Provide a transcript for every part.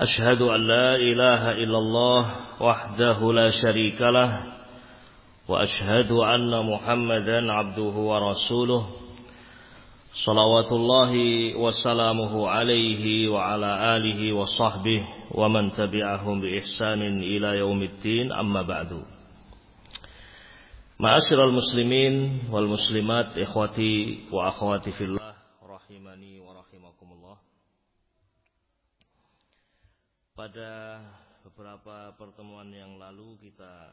أشهد أن لا إله إلا الله وحده لا شريك له وأشهد أن محمدا عبده ورسوله. صلوات الله وسلامه عليه وعلى آله وصحبه ومن تبعهم بإحسان إلى يوم الدين أما بعد. معاشر المسلمين والمسلمات إخوتي وأخواتي في الله Pada beberapa pertemuan yang lalu kita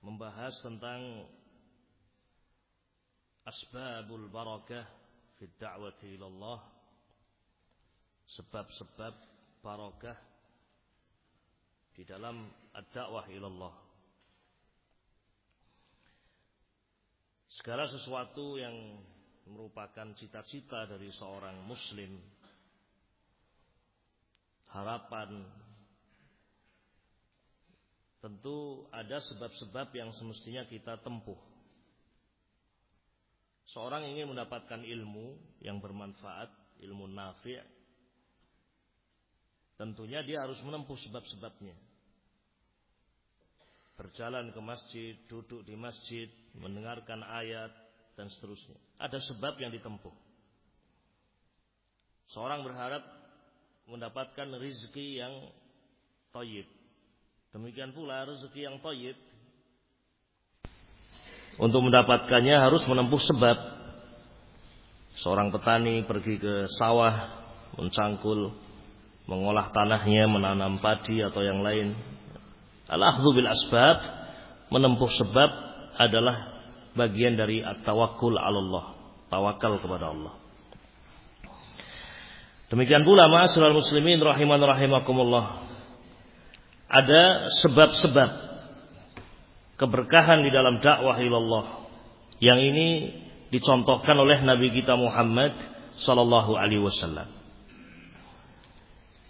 membahas tentang asbabul barakah fi da'wati ilallah sebab-sebab barakah di dalam ad-da'wah ilallah. Segala sesuatu yang merupakan cita-cita dari seorang muslim harapan tentu ada sebab-sebab yang semestinya kita tempuh. Seorang ingin mendapatkan ilmu yang bermanfaat, ilmu nafi', tentunya dia harus menempuh sebab-sebabnya. Berjalan ke masjid, duduk di masjid, mendengarkan ayat, dan seterusnya. Ada sebab yang ditempuh. Seorang berharap mendapatkan rizki yang toyib. Demikian pula rezeki yang toyib. Untuk mendapatkannya harus menempuh sebab. Seorang petani pergi ke sawah, mencangkul, mengolah tanahnya, menanam padi atau yang lain. Al-akhdhu bil asbab, menempuh sebab adalah bagian dari at-tawakkul Allah. Tawakal kepada Allah. Demikian pula ma'asyiral muslimin rahiman rahimakumullah. Ada sebab-sebab keberkahan di dalam dakwah ilallah yang ini dicontohkan oleh Nabi kita Muhammad sallallahu alaihi wasallam.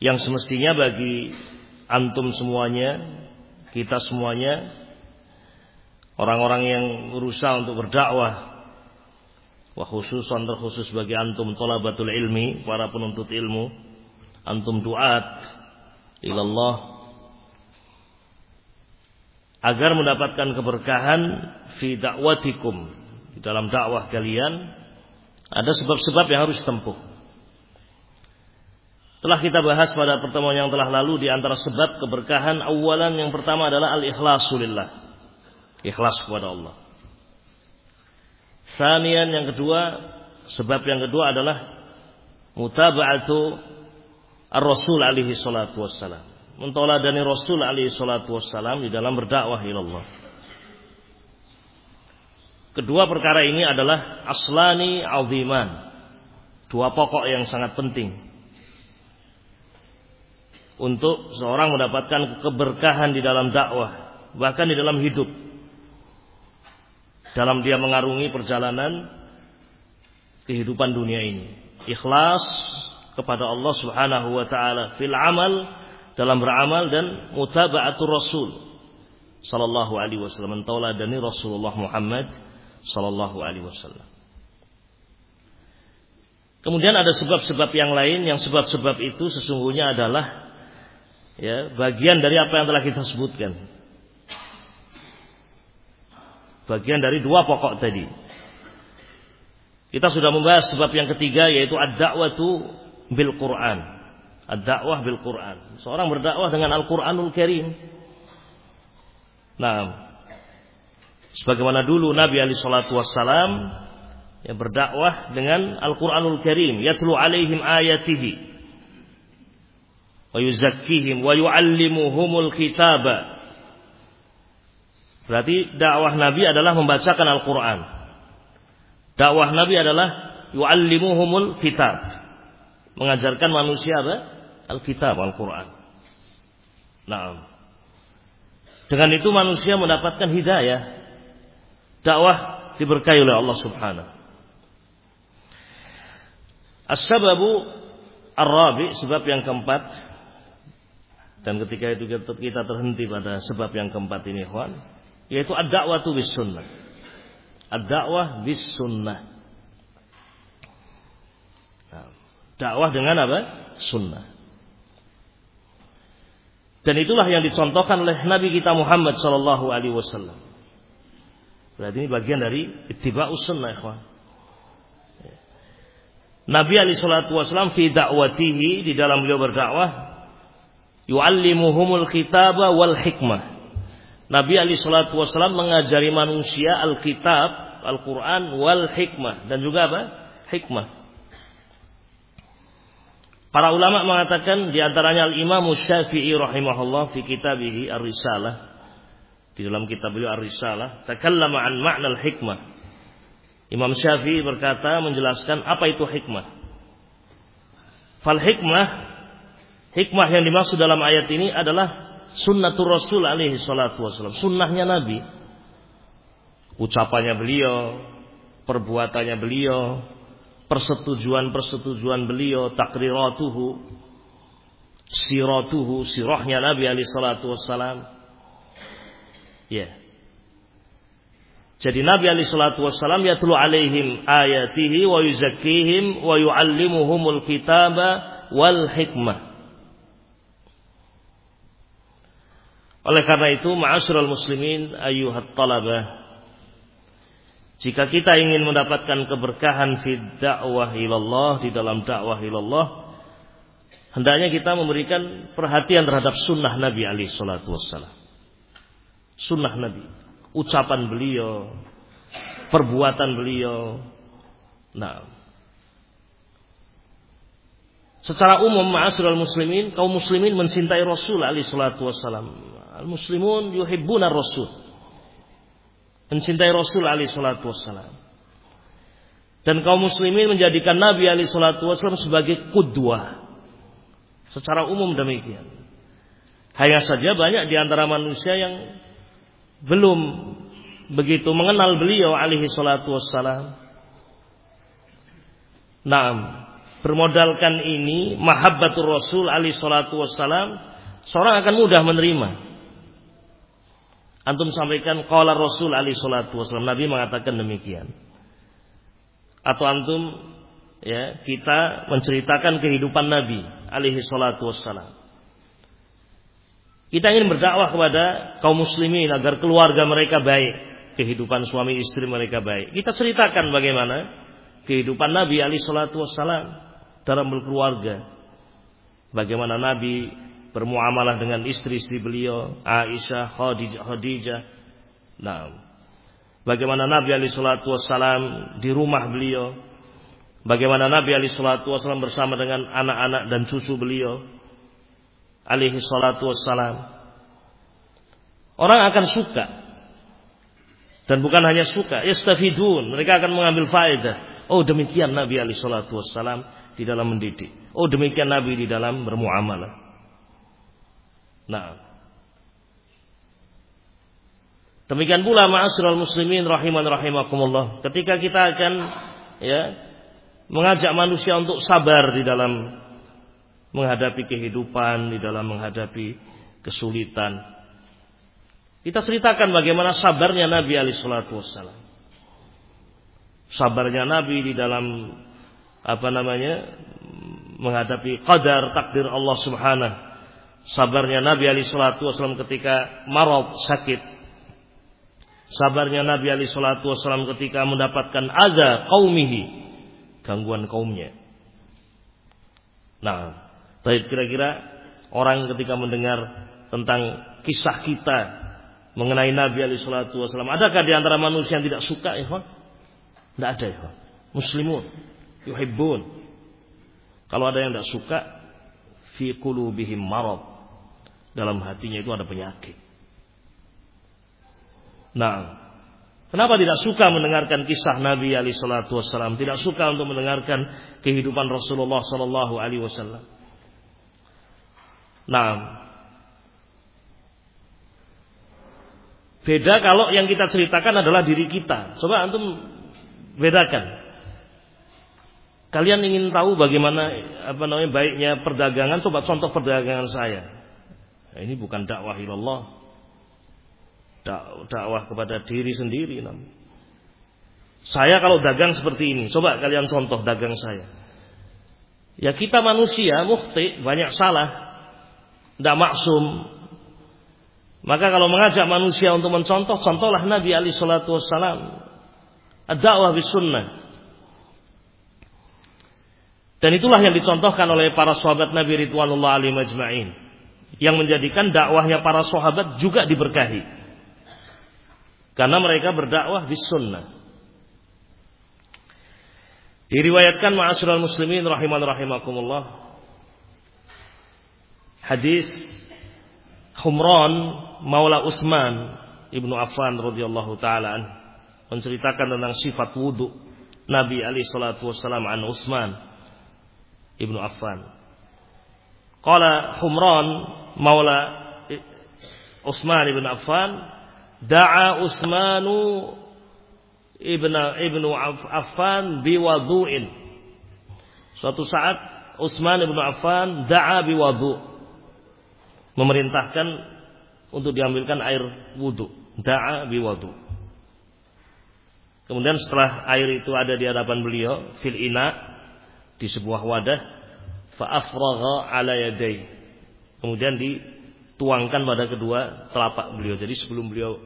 Yang semestinya bagi antum semuanya, kita semuanya orang-orang yang berusaha untuk berdakwah wa khususan terkhusus bagi antum talabatul ilmi para penuntut ilmu antum duat ilallah agar mendapatkan keberkahan fi dakwatikum di dalam dakwah kalian ada sebab-sebab yang harus tempuh telah kita bahas pada pertemuan yang telah lalu di antara sebab keberkahan awalan yang pertama adalah al-ikhlasulillah ikhlas kepada Allah Sanian yang kedua, sebab yang kedua adalah mutaba'atu ar-rasul alaihi salatu wassalam. Mentoladani Rasul alaihi salatu wassalam di dalam berdakwah ilallah. Kedua perkara ini adalah aslani aziman. Dua pokok yang sangat penting. Untuk seorang mendapatkan keberkahan di dalam dakwah. Bahkan di dalam hidup dalam dia mengarungi perjalanan kehidupan dunia ini. Ikhlas kepada Allah Subhanahu wa taala fil amal dalam beramal dan mutaba'atur Rasul sallallahu alaihi wasallam tauladani Rasulullah Muhammad sallallahu alaihi wasallam. Kemudian ada sebab-sebab yang lain yang sebab-sebab itu sesungguhnya adalah ya bagian dari apa yang telah kita sebutkan bagian dari dua pokok tadi. Kita sudah membahas sebab yang ketiga yaitu ad-da'watu bil Quran. Ad-da'wah bil Quran. Seorang berdakwah dengan Al-Qur'anul Karim. Nah, sebagaimana dulu Nabi Ali Shallallahu Wasallam yang berdakwah dengan Al-Qur'anul Karim, yatlu alaihim ayatihi wa yuzakkihim wa yu'allimuhumul kitaba Berarti dakwah Nabi adalah membacakan Al-Quran. Dakwah Nabi adalah yu'allimuhumul kitab. Mengajarkan manusia apa? Alkitab, Al-Quran. Nah, dengan itu manusia mendapatkan hidayah. Dakwah diberkahi oleh Allah Subhanahu. As-sababu ar-rabi, sebab yang keempat. Dan ketika itu kita terhenti pada sebab yang keempat ini, Juan, yaitu ad-da'watu bis sunnah. Ad-da'wah bis sunnah. Nah, dakwah dengan apa? Sunnah. Dan itulah yang dicontohkan oleh Nabi kita Muhammad sallallahu alaihi wasallam. Berarti ini bagian dari ittiba'us sunnah, ikhwan. Nabi alaihi salatu wasallam fi da'watihi di dalam beliau berdakwah yu'allimuhumul kitaba wal hikmah. Nabi alaihi salatu wasallam mengajari manusia Alkitab, Al-Qur'an wal hikmah dan juga apa? Hikmah. Para ulama mengatakan di antaranya Al-Imam Syafi'i rahimahullah fi kitabih Ar-Risalah. Di dalam kitab beliau Ar-Risalah, takallama an ma'na al-hikmah. Imam Syafi'i berkata menjelaskan apa itu hikmah. Fal hikmah hikmah yang dimaksud dalam ayat ini adalah sunnatul Rasul alaihi salatu wasallam, sunnahnya Nabi. Ucapannya beliau, perbuatannya beliau, persetujuan-persetujuan beliau, takriratuhu, siratuhu, sirahnya Nabi Ali salatu wassalam. Ya. Jadi Nabi Ali salatu wassalam yatlu alaihim ayatihi wa yuzakkihim wa yuallimuhumul kitaba wal hikmah. Oleh karena itu, ma'asyiral muslimin ayyuhat talabah jika kita ingin mendapatkan keberkahan fi dakwah ilallah di dalam dakwah ilallah, hendaknya kita memberikan perhatian terhadap sunnah Nabi Ali Shallallahu Wasallam. Sunnah Nabi, ucapan beliau, perbuatan beliau. Nah, secara umum ma'asyiral muslimin, kaum muslimin mencintai Rasul Ali Shallallahu Wasallam. Al muslimun yuhibbuna Rasul mencintai Rasul Ali Shallallahu Wasallam. Dan kaum muslimin menjadikan Nabi Ali Shallallahu Wasallam sebagai kudwa. Secara umum demikian. Hanya saja banyak di antara manusia yang belum begitu mengenal beliau alaihi salatu wassalam. Naam, bermodalkan ini mahabbatur Rasul alaihi salatu wassalam, seorang akan mudah menerima Antum sampaikan qala Rasul alaihi salatu wasallam. Nabi mengatakan demikian. Atau antum ya, kita menceritakan kehidupan Nabi alaihi salatu wasallam. Kita ingin berdakwah kepada kaum muslimin agar keluarga mereka baik, kehidupan suami istri mereka baik. Kita ceritakan bagaimana kehidupan Nabi alaihi salatu wasallam dalam berkeluarga. Bagaimana Nabi bermuamalah dengan istri-istri beliau, Aisyah, Khadijah, Khadijah. Nah, bagaimana Nabi Ali Shallallahu Wasallam di rumah beliau, bagaimana Nabi Ali Shallallahu Wasallam bersama dengan anak-anak dan cucu beliau, alaihi salatu wassalam. Orang akan suka dan bukan hanya suka, istafidun. Mereka akan mengambil faedah. Oh demikian Nabi Ali Shallallahu Wasallam di dalam mendidik. Oh demikian Nabi di dalam bermuamalah. Nah. Demikian pula ma'asyiral muslimin rahiman rahimakumullah. Ketika kita akan ya mengajak manusia untuk sabar di dalam menghadapi kehidupan, di dalam menghadapi kesulitan. Kita ceritakan bagaimana sabarnya Nabi alaihi salatu wassalam. Sabarnya Nabi di dalam apa namanya menghadapi qadar takdir Allah Subhanahu Sabarnya Nabi Ali Shallallahu Wasallam ketika marad sakit. Sabarnya Nabi Ali Shallallahu Wasallam ketika mendapatkan ada kaumihi gangguan kaumnya. Nah, tapi kira-kira orang ketika mendengar tentang kisah kita mengenai Nabi Ali Shallallahu Wasallam, adakah di antara manusia yang tidak suka, ya? Tidak ada, ya. Muslimun, yuhibbun. Kalau ada yang tidak suka, fi qulubihim marad dalam hatinya itu ada penyakit. Nah, kenapa tidak suka mendengarkan kisah Nabi Ali Shallallahu Wasallam? Tidak suka untuk mendengarkan kehidupan Rasulullah Shallallahu Alaihi Wasallam. Nah, beda kalau yang kita ceritakan adalah diri kita. Coba antum bedakan. Kalian ingin tahu bagaimana apa namanya baiknya perdagangan? Coba contoh perdagangan saya. Nah, ini bukan dakwah ilallah. dakwah kepada diri sendiri. Saya kalau dagang seperti ini, coba kalian contoh dagang saya. Ya kita manusia, muhti, banyak salah. Tidak maksum. Maka kalau mengajak manusia untuk mencontoh, contohlah Nabi Ali Shallallahu Wasallam. Ad-da'wah bis sunnah. Dan itulah yang dicontohkan oleh para sahabat Nabi Ridwanullah alim majma'in. Yang menjadikan dakwahnya para sahabat juga diberkahi. Karena mereka berdakwah di sunnah. Diriwayatkan ma'asyiral muslimin rahiman rahimakumullah. Hadis Humran Maula Utsman Ibnu Affan radhiyallahu taala menceritakan tentang sifat wudu Nabi Ali salatu wasallam an Utsman Ibnu Affan. Qala Humran maula Utsman ibn Affan da'a Utsmanu ibn ibnu Affan biwadu'in. Suatu saat Utsman ibn Affan da'a biwadu. Memerintahkan untuk diambilkan air wudhu. Da'a biwadu. Kemudian setelah air itu ada di hadapan beliau, fil ina di sebuah wadah fa'afragha ala yaday kemudian dituangkan pada kedua telapak beliau. Jadi sebelum beliau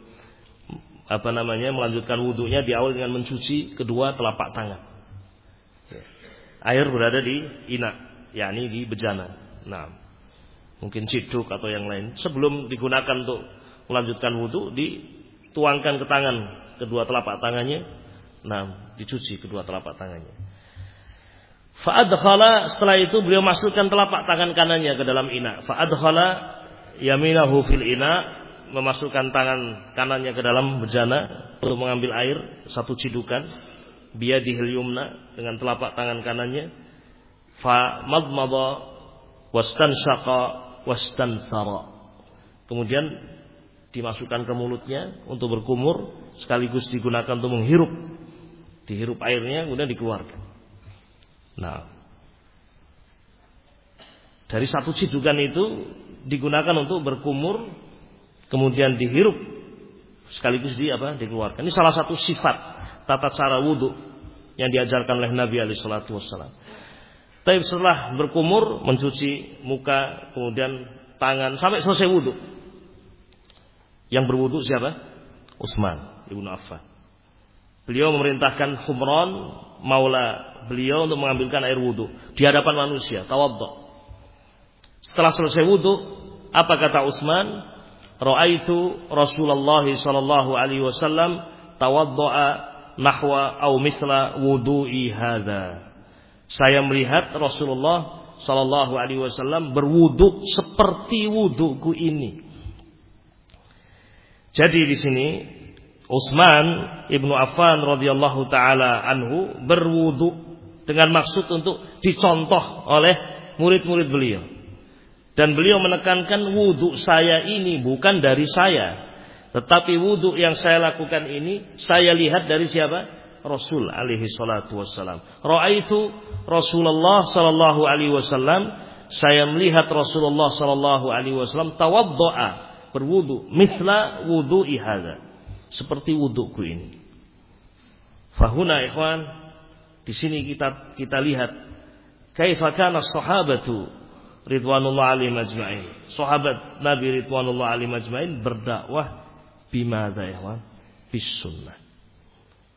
apa namanya melanjutkan wudhunya diawali dengan mencuci kedua telapak tangan. Air berada di ina yakni di bejana. Nah mungkin ciduk atau yang lain. Sebelum digunakan untuk melanjutkan wudhu dituangkan ke tangan kedua telapak tangannya. Nah dicuci kedua telapak tangannya Fa'adkhala setelah itu beliau masukkan telapak tangan kanannya ke dalam ina. Fa'adkhala yaminahu fil ina memasukkan tangan kanannya ke dalam bejana untuk mengambil air satu cidukan biyadihil yumna dengan telapak tangan kanannya. Fa madmada wastanshaqa wastansara kemudian dimasukkan ke mulutnya untuk berkumur sekaligus digunakan untuk menghirup. Dihirup airnya kemudian dikeluarkan Nah, dari satu cidukan itu digunakan untuk berkumur, kemudian dihirup, sekaligus di apa? Dikeluarkan. Ini salah satu sifat tata cara wudhu yang diajarkan oleh Nabi Shallallahu Wasallam. Tapi setelah berkumur, mencuci muka, kemudian tangan sampai selesai wudhu. Yang berwudhu siapa? Utsman ibnu Affan. Beliau memerintahkan Humran maula beliau untuk mengambilkan air wudhu di hadapan manusia. Tawaddo. Setelah selesai wudhu, apa kata Utsman? Ra'aitu Rasulullah sallallahu alaihi wasallam tawaddoa nahwa au misla wudu'i hadza. Saya melihat Rasulullah sallallahu alaihi wasallam berwudu seperti wuduku ini. Jadi di sini Utsman ibnu Affan radhiyallahu taala anhu berwudu dengan maksud untuk dicontoh oleh murid-murid beliau. Dan beliau menekankan wudhu saya ini bukan dari saya. Tetapi wudhu yang saya lakukan ini saya lihat dari siapa? Rasul alaihi salatu wassalam. Ra'aitu Rasulullah sallallahu alaihi wasallam. Saya melihat Rasulullah sallallahu alaihi wasallam tawaddoa berwudu misla wudu ihada seperti wuduku ini. Fahuna ikhwan di sini kita kita lihat kaifa kana sahabatu ridwanullah alaihim ajma'in. Sahabat Nabi ridwanullah alaihim ajma'in berdakwah bimadza ya, bis sunnah.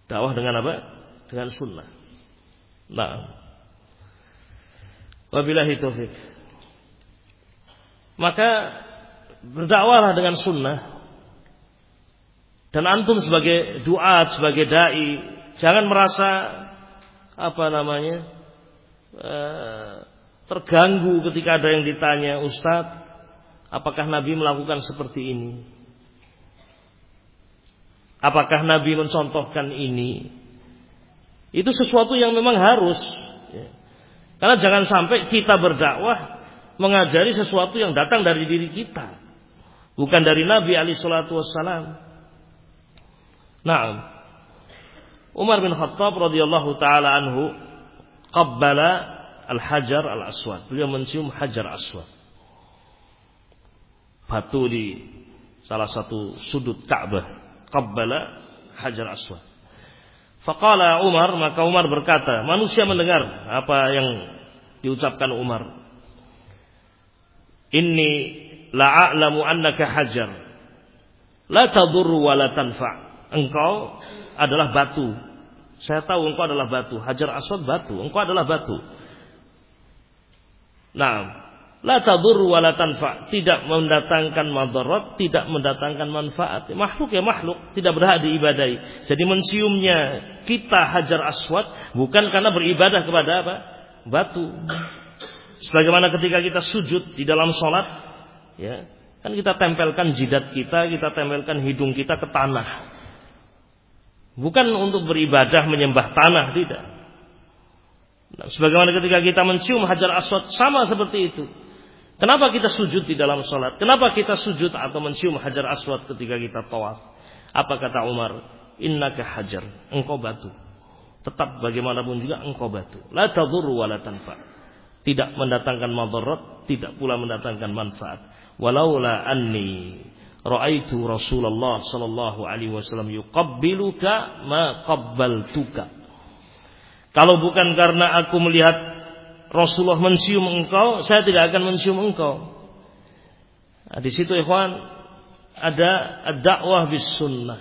Dakwah dengan apa? Dengan sunnah. Nah. Wabillahi taufik. Maka berdakwahlah dengan sunnah. Dan antum sebagai duat, sebagai dai, jangan merasa apa namanya eh, terganggu ketika ada yang ditanya Ustadz apakah Nabi melakukan seperti ini apakah Nabi mencontohkan ini itu sesuatu yang memang harus ya. karena jangan sampai kita berdakwah mengajari sesuatu yang datang dari diri kita, bukan dari Nabi Shallallahu Wasallam. Nah, Umar bin Khattab radhiyallahu taala anhu qabbala al-hajar al-aswad. Beliau mencium hajar aswad. Batu di salah satu sudut Ka'bah. Qabbala hajar aswad. Faqala Umar, maka Umar berkata, manusia mendengar apa yang diucapkan Umar. Inni la'alamu annaka hajar. La tadurru wa la tanfa. Engkau adalah batu. Saya tahu engkau adalah batu. Hajar aswad batu. Engkau adalah batu. Nah, La tadur wa tanfa. Tidak mendatangkan madarat, tidak mendatangkan manfaat. Makhluk ya makhluk, tidak berhak diibadai. Jadi menciumnya kita hajar aswad bukan karena beribadah kepada apa? Batu. Sebagaimana ketika kita sujud di dalam sholat, ya, kan kita tempelkan jidat kita, kita tempelkan hidung kita ke tanah. Bukan untuk beribadah menyembah tanah, tidak. Nah, sebagaimana ketika kita mencium hajar aswad sama seperti itu. Kenapa kita sujud di dalam sholat? Kenapa kita sujud atau mencium hajar aswad ketika kita tawaf? Apa kata Umar? Innaka hajar. Engkau batu. Tetap bagaimanapun juga engkau batu. La tadurru wa la tanfa. Tidak mendatangkan madarat, tidak pula mendatangkan manfaat. Walaula anni ra'aitu Rasulullah sallallahu alaihi wasallam yuqabbiluka ma qabbaltuka. Kalau bukan karena aku melihat Rasulullah mencium engkau, saya tidak akan mencium engkau. Nah, di situ ikhwan ada dakwah bis sunnah.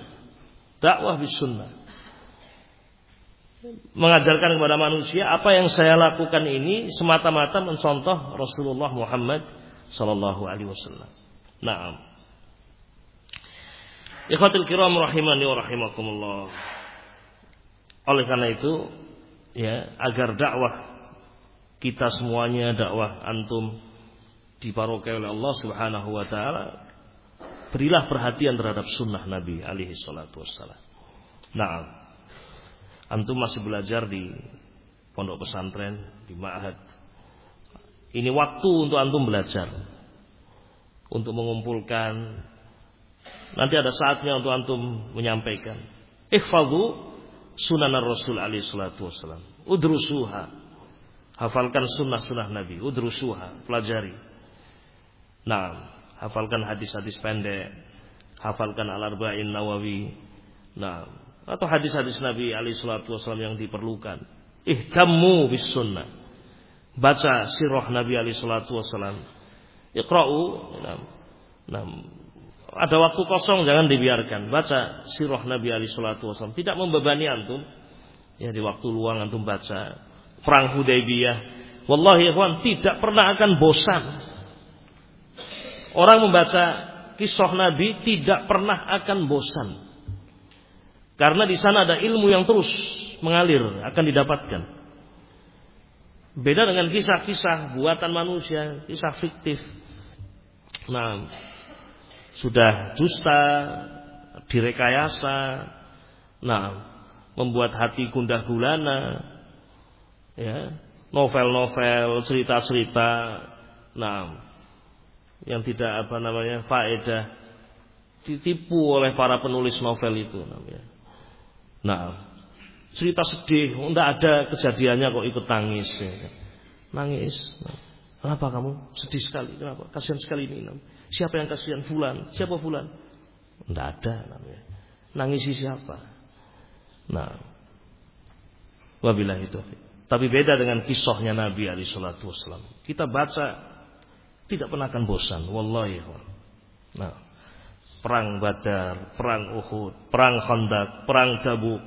Dakwah bis sunnah. Mengajarkan kepada manusia apa yang saya lakukan ini semata-mata mencontoh Rasulullah Muhammad sallallahu alaihi wasallam. Naam. Ikhwatul kiram rahimani wa rahimakumullah. Oleh karena itu, ya, agar dakwah kita semuanya dakwah antum diparokai oleh Allah Subhanahu wa taala berilah perhatian terhadap sunnah Nabi alaihi salatu wassalam. Nah, antum masih belajar di pondok pesantren, di ma'had. Ini waktu untuk antum belajar. Untuk mengumpulkan nanti ada saatnya untuk antum menyampaikan. Ihfadhu sunan Rasul alaihi salatu wassalam. Udrusuha Hafalkan sunnah-sunnah Nabi. Udrusuha. Pelajari. Nah, hafalkan hadis-hadis pendek. Hafalkan al-arba'in nawawi. Nah, atau hadis-hadis Nabi alaihi salatu wasallam yang diperlukan. Ihtammu bis sunnah. Baca sirah Nabi alaihi salatu wasallam. Iqra'u. Nah, nah, ada waktu kosong jangan dibiarkan. Baca sirah Nabi alaihi salatu wasallam. Tidak membebani antum. Ya di waktu luang antum baca perang Hudaybiyah. Wallahi ikhwan tidak pernah akan bosan. Orang membaca kisah Nabi tidak pernah akan bosan. Karena di sana ada ilmu yang terus mengalir akan didapatkan. Beda dengan kisah-kisah buatan manusia, kisah fiktif. Nah, sudah dusta, direkayasa, nah, membuat hati gundah gulana, ya novel-novel cerita-cerita nah yang tidak apa namanya faedah ditipu oleh para penulis novel itu namanya nah cerita sedih tidak oh, ada kejadiannya kok ikut nangis ya. Kan. nangis nah, kenapa kamu sedih sekali kenapa kasihan sekali ini siapa yang kasihan fulan? Siapa fulan? Tidak ada namanya. Nangisi siapa? Nah. Wabillahi taufiq. Tapi beda dengan kisahnya Nabi Ali Shallallahu Wasallam. Kita baca tidak pernah akan bosan. Wallahi. Nah, perang Badar, perang Uhud, perang Khandaq, perang Tabuk,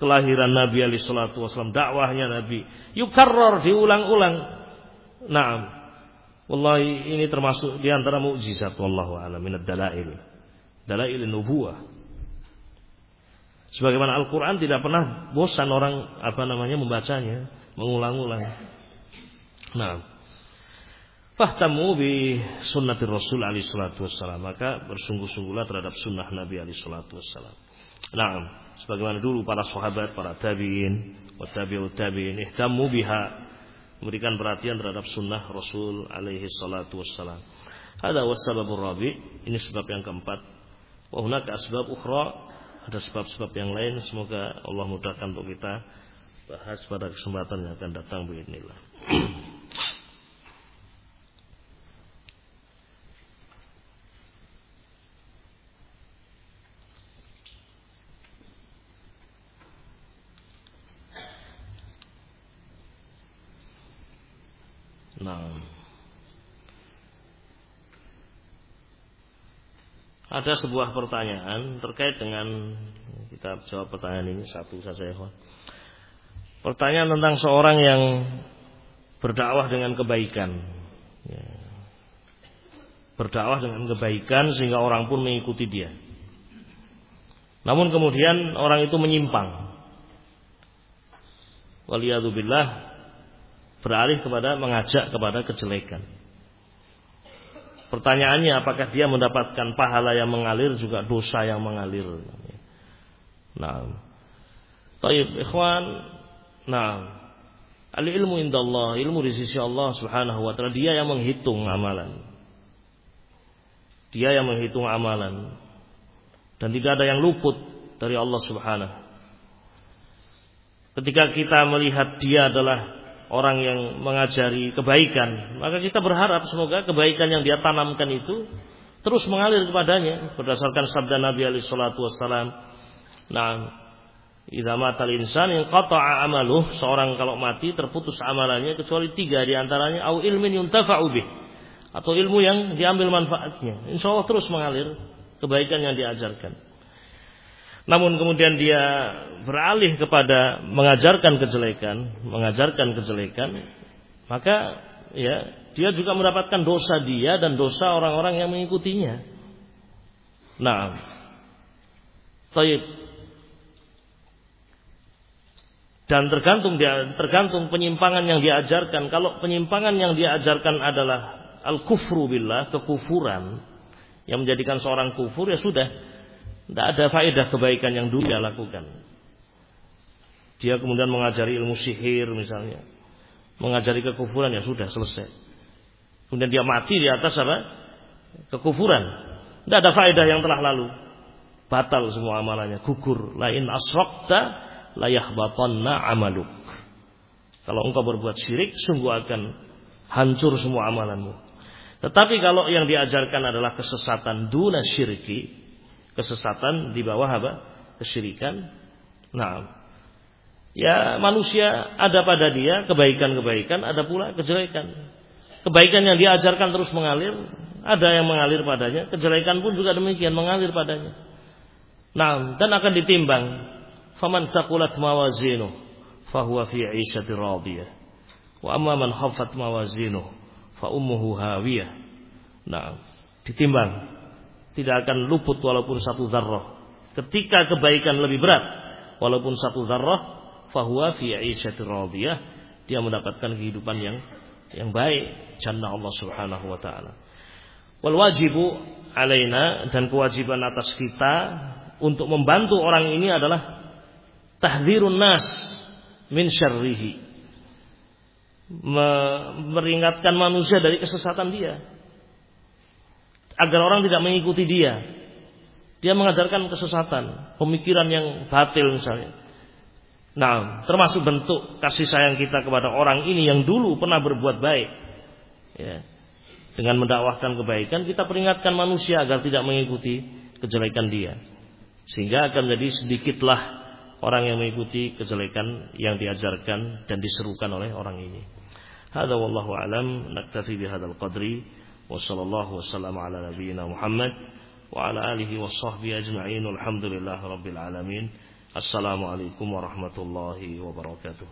kelahiran Nabi Ali Shallallahu Wasallam, dakwahnya Nabi, yukarror diulang-ulang. Nah, wallahi ini termasuk di antara mukjizat wallahu a'lam minad dalail. Dalail nubuwah. Sebagaimana Al-Quran tidak pernah bosan orang apa namanya membacanya, mengulang-ulang. Nah, fahtamu bi sunnati Rasul alaihi salatu wassalam. Maka bersungguh-sungguhlah terhadap sunnah Nabi alaihi salatu wassalam. Nah, sebagaimana dulu para sahabat, para tabi'in, wa tabi'ut tabi'in ihtammu biha. Memberikan perhatian terhadap sunnah Rasul alaihi salatu wassalam. Ada wasababur rabi, ini sebab yang keempat. Wa hunaka asbab ukhra, ada sebab-sebab yang lain semoga Allah mudahkan untuk kita bahas pada kesempatan yang akan datang beginilah. Nah. Ada sebuah pertanyaan terkait dengan kita jawab pertanyaan ini satu saja ya. Pertanyaan tentang seorang yang berdakwah dengan kebaikan. Ya. Berdakwah dengan kebaikan sehingga orang pun mengikuti dia. Namun kemudian orang itu menyimpang. Waliyadzubillah beralih kepada mengajak kepada kejelekan. Pertanyaannya apakah dia mendapatkan pahala yang mengalir juga dosa yang mengalir. Nah. Taib ikhwan. Nah. Al ilmu indallah, ilmu di sisi Allah Subhanahu wa taala, dia yang menghitung amalan. Dia yang menghitung amalan. Dan tidak ada yang luput dari Allah Subhanahu. Ketika kita melihat dia adalah orang yang mengajari kebaikan, maka kita berharap semoga kebaikan yang dia tanamkan itu terus mengalir kepadanya berdasarkan sabda Nabi alaihi salatu. Nah, idza matal insan yang qata'a amaluh, seorang kalau mati terputus amalannya kecuali tiga di antaranya au ilmin yuntafa'u bih atau ilmu yang diambil manfaatnya. Insya Allah terus mengalir kebaikan yang diajarkan namun kemudian dia beralih kepada mengajarkan kejelekan, mengajarkan kejelekan, maka ya dia juga mendapatkan dosa dia dan dosa orang-orang yang mengikutinya. Nah, taib. Dan tergantung dia tergantung penyimpangan yang diajarkan. Kalau penyimpangan yang diajarkan adalah al-kufru billah, kekufuran yang menjadikan seorang kufur ya sudah tidak ada faedah kebaikan yang dulu dia lakukan. Dia kemudian mengajari ilmu sihir misalnya. Mengajari kekufuran ya sudah selesai. Kemudian dia mati di atas apa? Kekufuran. Tidak ada faedah yang telah lalu. Batal semua amalannya. Gugur. Lain asrokta layahbatanna amaluk. Kalau engkau berbuat syirik, sungguh akan hancur semua amalanmu. Tetapi kalau yang diajarkan adalah kesesatan duna syirki, kesesatan di bawah apa? Kesyirikan. Nah, ya manusia ada pada dia kebaikan-kebaikan, ada pula kejelekan. Kebaikan yang diajarkan terus mengalir, ada yang mengalir padanya, kejelekan pun juga demikian mengalir padanya. Nah, dan akan ditimbang. Faman sakulat mawazinu fahuwa fi 'ishati radiyah. Wa amma man khaffat mawazinu fa ummuhu hawiyah. Nah, ditimbang tidak akan luput walaupun satu zarrah. Ketika kebaikan lebih berat walaupun satu zarrah, fahuwa fi 'isyatir radiyah, dia mendapatkan kehidupan yang yang baik jannah Allah Subhanahu wa taala. Wal wajibu alaina dan kewajiban atas kita untuk membantu orang ini adalah tahdzirun nas min syarrihi. Meringatkan manusia dari kesesatan dia agar orang tidak mengikuti dia. Dia mengajarkan kesesatan, pemikiran yang batil misalnya. Nah, termasuk bentuk kasih sayang kita kepada orang ini yang dulu pernah berbuat baik. Ya. Dengan mendakwahkan kebaikan, kita peringatkan manusia agar tidak mengikuti kejelekan dia. Sehingga akan menjadi sedikitlah orang yang mengikuti kejelekan yang diajarkan dan diserukan oleh orang ini. Hadza wallahu alam naktafi bihadzal qadri. وصلى الله وسلم على نبينا محمد وعلى آله وصحبه أجمعين والحمد لله رب العالمين السلام عليكم ورحمة الله وبركاته